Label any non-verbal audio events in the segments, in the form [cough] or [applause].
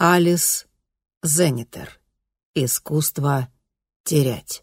Алис Зенитер. Искусство терять.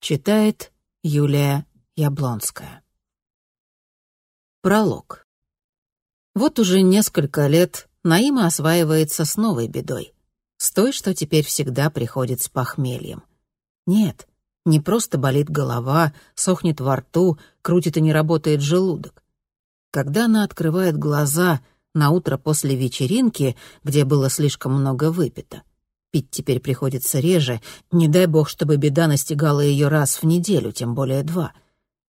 Читает Юлия Яблонская. Пролог. Вот уже несколько лет Наима осваивается с новой бедой. С той, что теперь всегда приходит с похмельем. Нет, не просто болит голова, сохнет во рту, крутит и не работает желудок. Когда она открывает глаза на утро после вечеринки, где было слишком много выпито, пить теперь приходится реже, не дай бог, чтобы беда настигала ее раз в неделю, тем более два.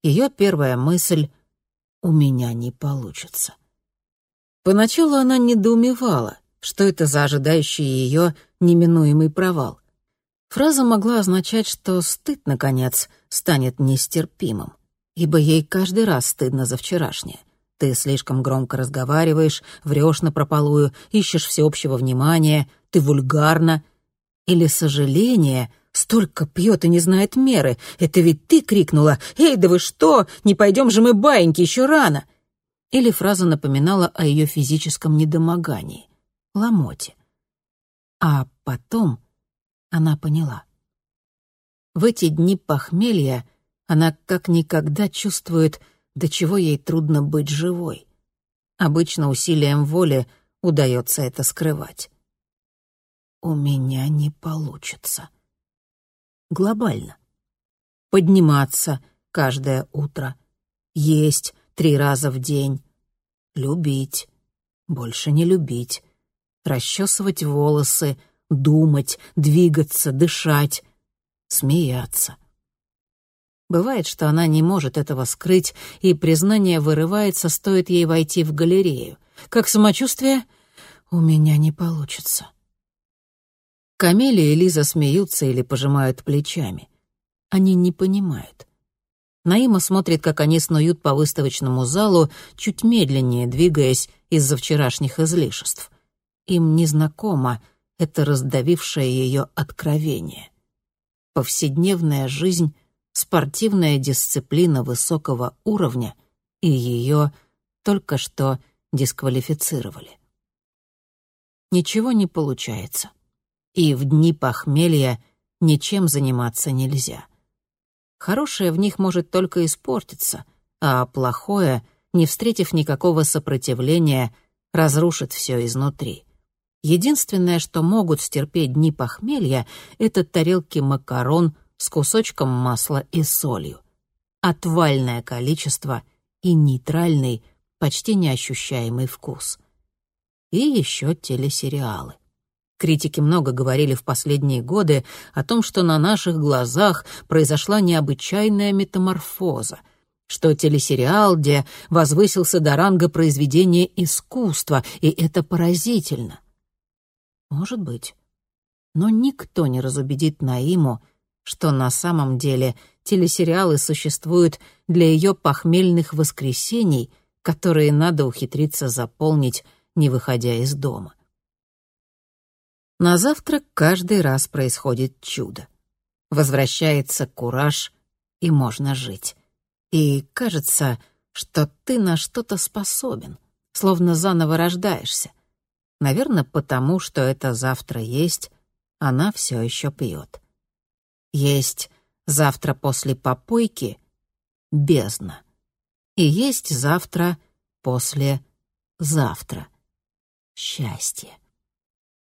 Ее первая мысль — «у меня не получится». Поначалу она недоумевала, что это за ожидающий ее неминуемый провал. Фраза могла означать, что стыд, наконец, станет нестерпимым, ибо ей каждый раз стыдно за вчерашнее. Ты слишком громко разговариваешь, врешь напропалую, ищешь всеобщего внимания, ты вульгарна. Или сожаление — столько пьет и не знает меры. Это ведь ты крикнула «Эй, да вы что? Не пойдем же мы баиньки, еще рано!» Или фраза напоминала о ее физическом недомогании, ломоте. А потом она поняла. В эти дни похмелья она как никогда чувствует, до чего ей трудно быть живой. Обычно усилием воли удается это скрывать. «У меня не получится». Глобально. Подниматься каждое утро, есть три раза в день, любить, больше не любить, расчесывать волосы, думать, двигаться, дышать, смеяться. Бывает, что она не может этого скрыть, и признание вырывается, стоит ей войти в галерею. Как самочувствие? У меня не получится. Камелия и Лиза смеются или пожимают плечами. Они не понимают. Наима смотрит, как они снуют по выставочному залу, чуть медленнее двигаясь из-за вчерашних излишеств. Им незнакомо это раздавившее ее откровение. Повседневная жизнь, спортивная дисциплина высокого уровня, и ее только что дисквалифицировали. Ничего не получается. И в дни похмелья ничем заниматься нельзя. Хорошее в них может только испортиться, а плохое, не встретив никакого сопротивления, разрушит все изнутри. Единственное, что могут стерпеть дни похмелья, это тарелки макарон с кусочком масла и солью. Отвальное количество и нейтральный, почти неощущаемый вкус. И еще телесериалы. Критики много говорили в последние годы о том, что на наших глазах произошла необычайная метаморфоза — что телесериал, где возвысился до ранга произведения искусства, и это поразительно. Может быть. Но никто не разубедит Наиму, что на самом деле телесериалы существуют для ее похмельных воскресений, которые надо ухитриться заполнить, не выходя из дома. На завтрак каждый раз происходит чудо. Возвращается кураж, и можно жить. И кажется, что ты на что-то способен, словно заново рождаешься. Наверное, потому что это завтра есть, она все еще пьет. Есть завтра после попойки — бездна. И есть завтра после завтра — счастье.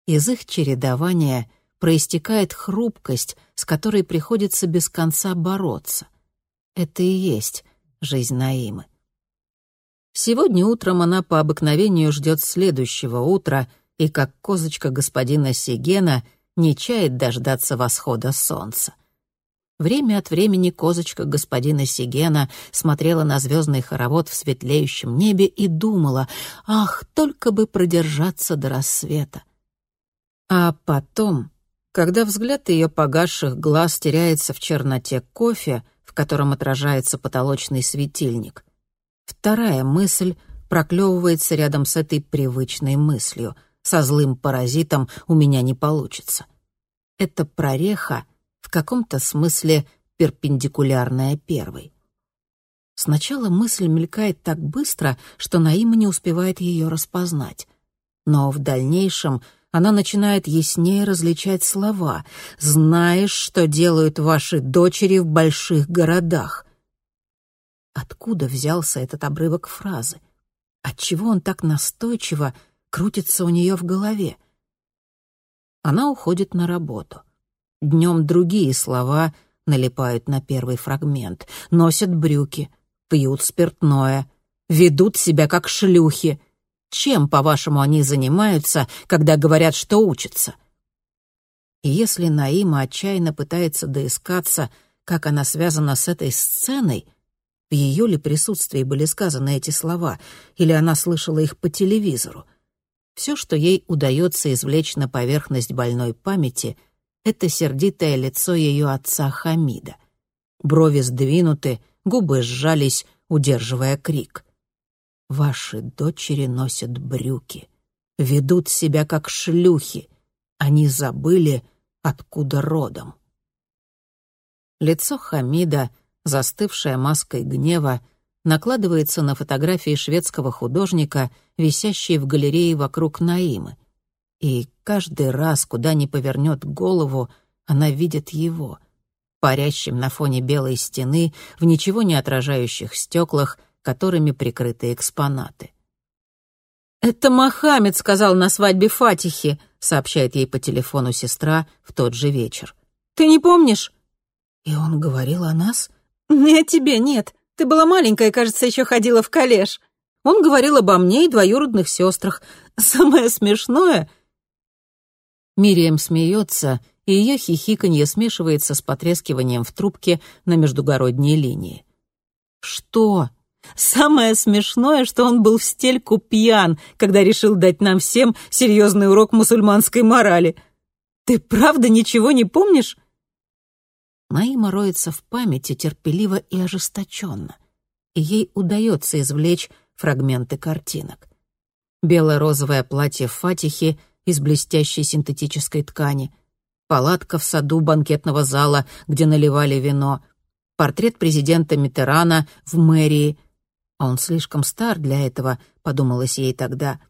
Из их чередования проистекает хрупкость, с которой приходится без конца бороться. Это и есть жизнь Наимы. Сегодня утром она по обыкновению ждет следующего утра и, как козочка господина Сигена, не чает дождаться восхода солнца. Время от времени козочка господина Сигена смотрела на звездный хоровод в светлеющем небе и думала, ах, только бы продержаться до рассвета. А потом, когда взгляд ее погасших глаз теряется в черноте кофе, в котором отражается потолочный светильник — Вторая мысль проклевывается рядом с этой привычной мыслью. Со злым паразитом у меня не получится. Это прореха в каком-то смысле перпендикулярная первой. Сначала мысль мелькает так быстро, что Наима не успевает ее распознать. Но в дальнейшем она начинает яснее различать слова. «Знаешь, что делают ваши дочери в больших городах?» Откуда взялся этот обрывок фразы? Отчего он так настойчиво крутится у нее в голове? Она уходит на работу. Днем другие слова налипают на первый фрагмент. Носят брюки, пьют спиртное, ведут себя как шлюхи. Чем, по-вашему, они занимаются, когда говорят, что учатся? И если Наима отчаянно пытается доискаться, как она связана с этой сценой, в ее ли присутствии были сказаны эти слова, или она слышала их по телевизору, все, что ей удается извлечь на поверхность больной памяти, это сердитое лицо ее отца Хамида. Брови сдвинуты, губы сжались, удерживая крик. «Ваши дочери носят брюки, ведут себя как шлюхи. Они забыли, откуда родом». Лицо Хамида, застывшее маской гнева, накладывается на фотографии шведского художника, висящие в галерее вокруг Наимы. И каждый раз, куда ни повернет голову, она видит его, парящим на фоне белой стены, в ничего не отражающих стеклах, которыми прикрыты экспонаты. «Это Мохаммед сказал на свадьбе Фатихи», — сообщает ей по телефону сестра в тот же вечер. «Ты не помнишь?» «И он говорил о нас?» «Не о тебе, нет. Ты была маленькая, кажется, еще ходила в коллеж. Он говорил обо мне и двоюродных сестрах. [laughs] Самое смешное...» Мирием смеется, и ее хихиканье смешивается с потрескиванием в трубке на междугородней линии. «Что?» «Самое смешное, что он был в стельку пьян, когда решил дать нам всем серьезный урок мусульманской морали. Ты правда ничего не помнишь?» Наима роется в памяти терпеливо и ожесточенно, и ей удается извлечь фрагменты картинок. Бело-розовое платье Фатихи из блестящей синтетической ткани, палатка в саду банкетного зала, где наливали вино, портрет президента Митерана в мэрии. Он слишком стар для этого, подумалось ей тогда.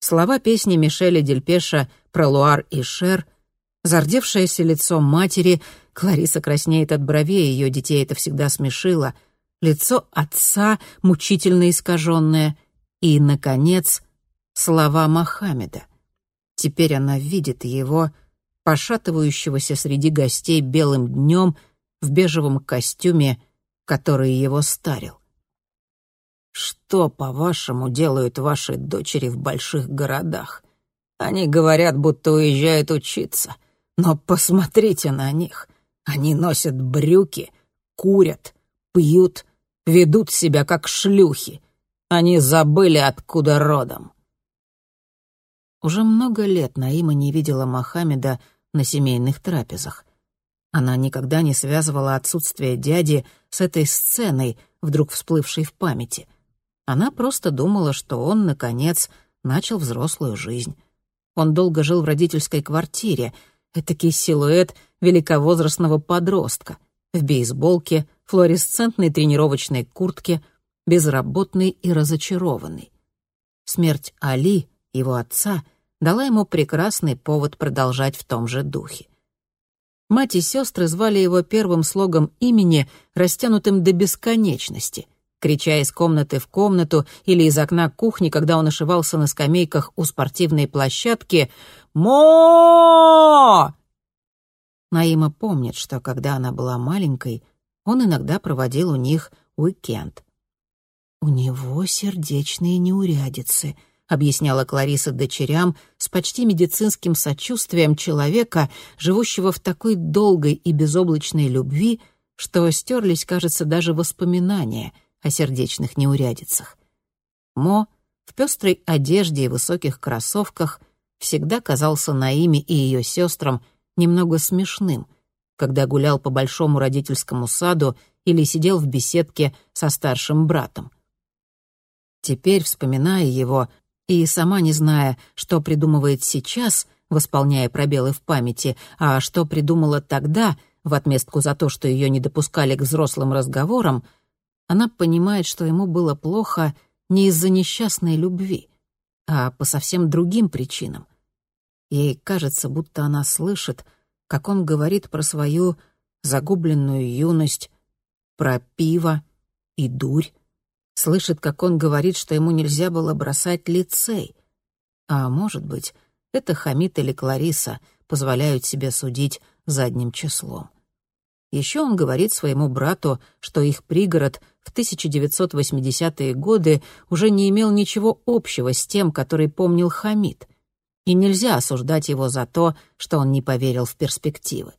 Слова песни Мишеля Дельпеша про Луар и Шер, зардевшееся лицо матери — Клариса краснеет от бровей, ее детей это всегда смешило. Лицо отца мучительно искаженное. И, наконец, слова Мохаммеда. Теперь она видит его, пошатывающегося среди гостей белым днем в бежевом костюме, который его старил. «Что, по-вашему, делают ваши дочери в больших городах? Они говорят, будто уезжают учиться. Но посмотрите на них. Они носят брюки, курят, пьют, ведут себя как шлюхи. Они забыли, откуда родом. Уже много лет Наима не видела Мохаммеда на семейных трапезах. Она никогда не связывала отсутствие дяди с этой сценой, вдруг всплывшей в памяти. Она просто думала, что он, наконец, начал взрослую жизнь. Он долго жил в родительской квартире, этакий силуэт — великовозрастного подростка в бейсболке, флуоресцентной тренировочной куртке, безработный и разочарованный. Смерть Али, его отца, дала ему прекрасный повод продолжать в том же духе. Мать и сестры звали его первым слогом имени, растянутым до бесконечности, крича из комнаты в комнату или из окна кухни, когда он ошивался на скамейках у спортивной площадки «Мо!» Наима помнит, что когда она была маленькой, он иногда проводил у них уикенд. «У него сердечные неурядицы», — объясняла Клариса дочерям с почти медицинским сочувствием человека, живущего в такой долгой и безоблачной любви, что стерлись, кажется, даже воспоминания о сердечных неурядицах. Мо в пестрой одежде и высоких кроссовках всегда казался Наиме и ее сестрам немного смешным, когда гулял по большому родительскому саду или сидел в беседке со старшим братом. Теперь, вспоминая его, и сама не зная, что придумывает сейчас, восполняя пробелы в памяти, а что придумала тогда, в отместку за то, что ее не допускали к взрослым разговорам, она понимает, что ему было плохо не из-за несчастной любви, а по совсем другим причинам. Ей кажется, будто она слышит, как он говорит про свою загубленную юность, про пиво и дурь. Слышит, как он говорит, что ему нельзя было бросать лицей. А может быть, это Хамид или Клариса позволяют себе судить задним числом. Еще он говорит своему брату, что их пригород в 1980-е годы уже не имел ничего общего с тем, который помнил Хамид, и нельзя осуждать его за то, что он не поверил в перспективы.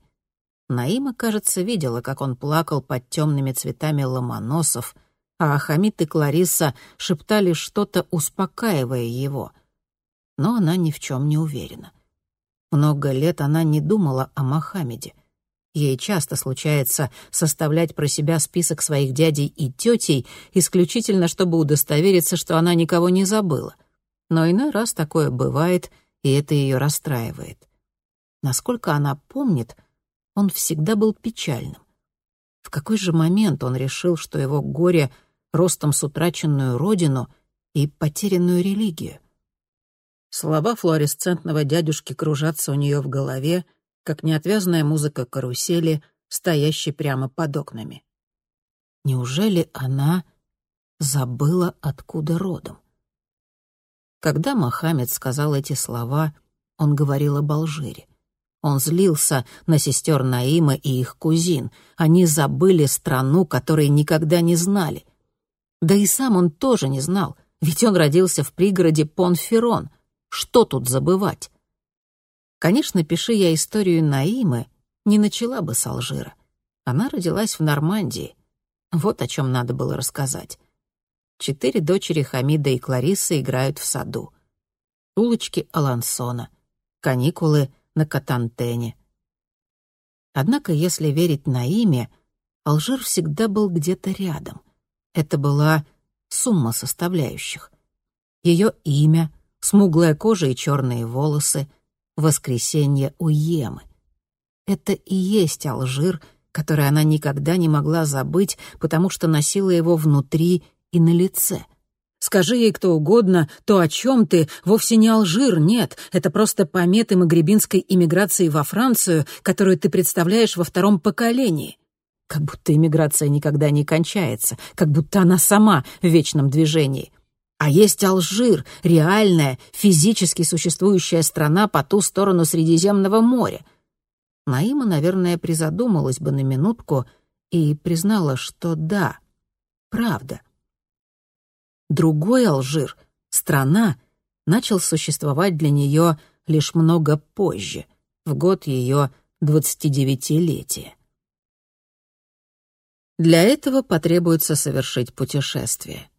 Наима, кажется, видела, как он плакал под темными цветами ломоносов, а Хамид и Клариса шептали что-то, успокаивая его. Но она ни в чем не уверена. Много лет она не думала о Мохаммеде. Ей часто случается составлять про себя список своих дядей и тетей, исключительно чтобы удостовериться, что она никого не забыла. Но иной раз такое бывает, и это ее расстраивает. Насколько она помнит, он всегда был печальным. В какой же момент он решил, что его горе ростом с утраченную родину и потерянную религию? Слова флуоресцентного дядюшки кружатся у нее в голове, как неотвязная музыка карусели, стоящей прямо под окнами. Неужели она забыла, откуда родом? Когда Мохаммед сказал эти слова, он говорил об Алжире. Он злился на сестер Наима и их кузин. Они забыли страну, которой никогда не знали. Да и сам он тоже не знал, ведь он родился в пригороде Понферон. Что тут забывать? Конечно, пиши я историю Наимы, не начала бы с Алжира. Она родилась в Нормандии. Вот о чем надо было рассказать. Четыре дочери Хамида и Кларисы играют в саду. Улочки Алансона. Каникулы на Катантене. Однако, если верить Наиме, Алжир всегда был где-то рядом. Это была сумма составляющих. Ее имя, смуглая кожа и черные волосы — воскресенье у Емы. Это и есть Алжир, который она никогда не могла забыть, потому что носила его внутри и на лице. Скажи ей кто угодно, то о чем ты, вовсе не Алжир, нет, это просто пометы магребинской иммиграции во Францию, которую ты представляешь во втором поколении. Как будто иммиграция никогда не кончается, как будто она сама в вечном движении. А есть Алжир, реальная, физически существующая страна по ту сторону Средиземного моря. Наима, наверное, призадумалась бы на минутку и признала, что да, правда. Другой Алжир, страна, начал существовать для нее лишь много позже, в год ее двадцатидевятилетия. Для этого потребуется совершить путешествие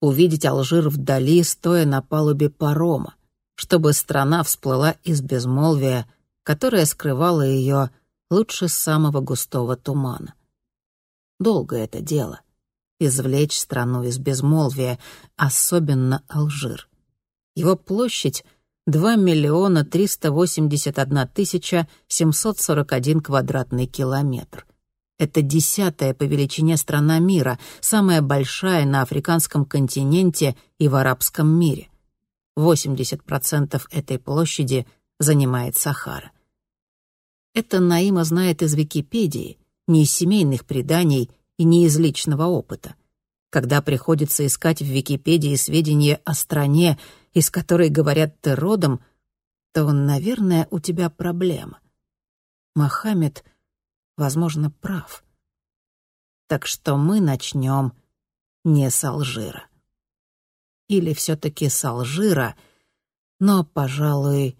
увидеть Алжир вдали, стоя на палубе парома, чтобы страна всплыла из безмолвия, которое скрывало ее лучше самого густого тумана. Долго это дело — извлечь страну из безмолвия, особенно Алжир. Его площадь — 2 миллиона 381 тысяча 741 квадратный километр. Это десятая по величине страна мира, самая большая на африканском континенте и в арабском мире. 80% этой площади занимает Сахара. Это Наима знает из Википедии, не из семейных преданий и не из личного опыта. Когда приходится искать в Википедии сведения о стране, из которой говорят ты родом, то, наверное, у тебя проблема. Мохаммед — возможно, прав. Так что мы начнем не с Алжира. Или все-таки с Алжира, но, пожалуй,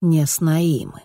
не с Наимы.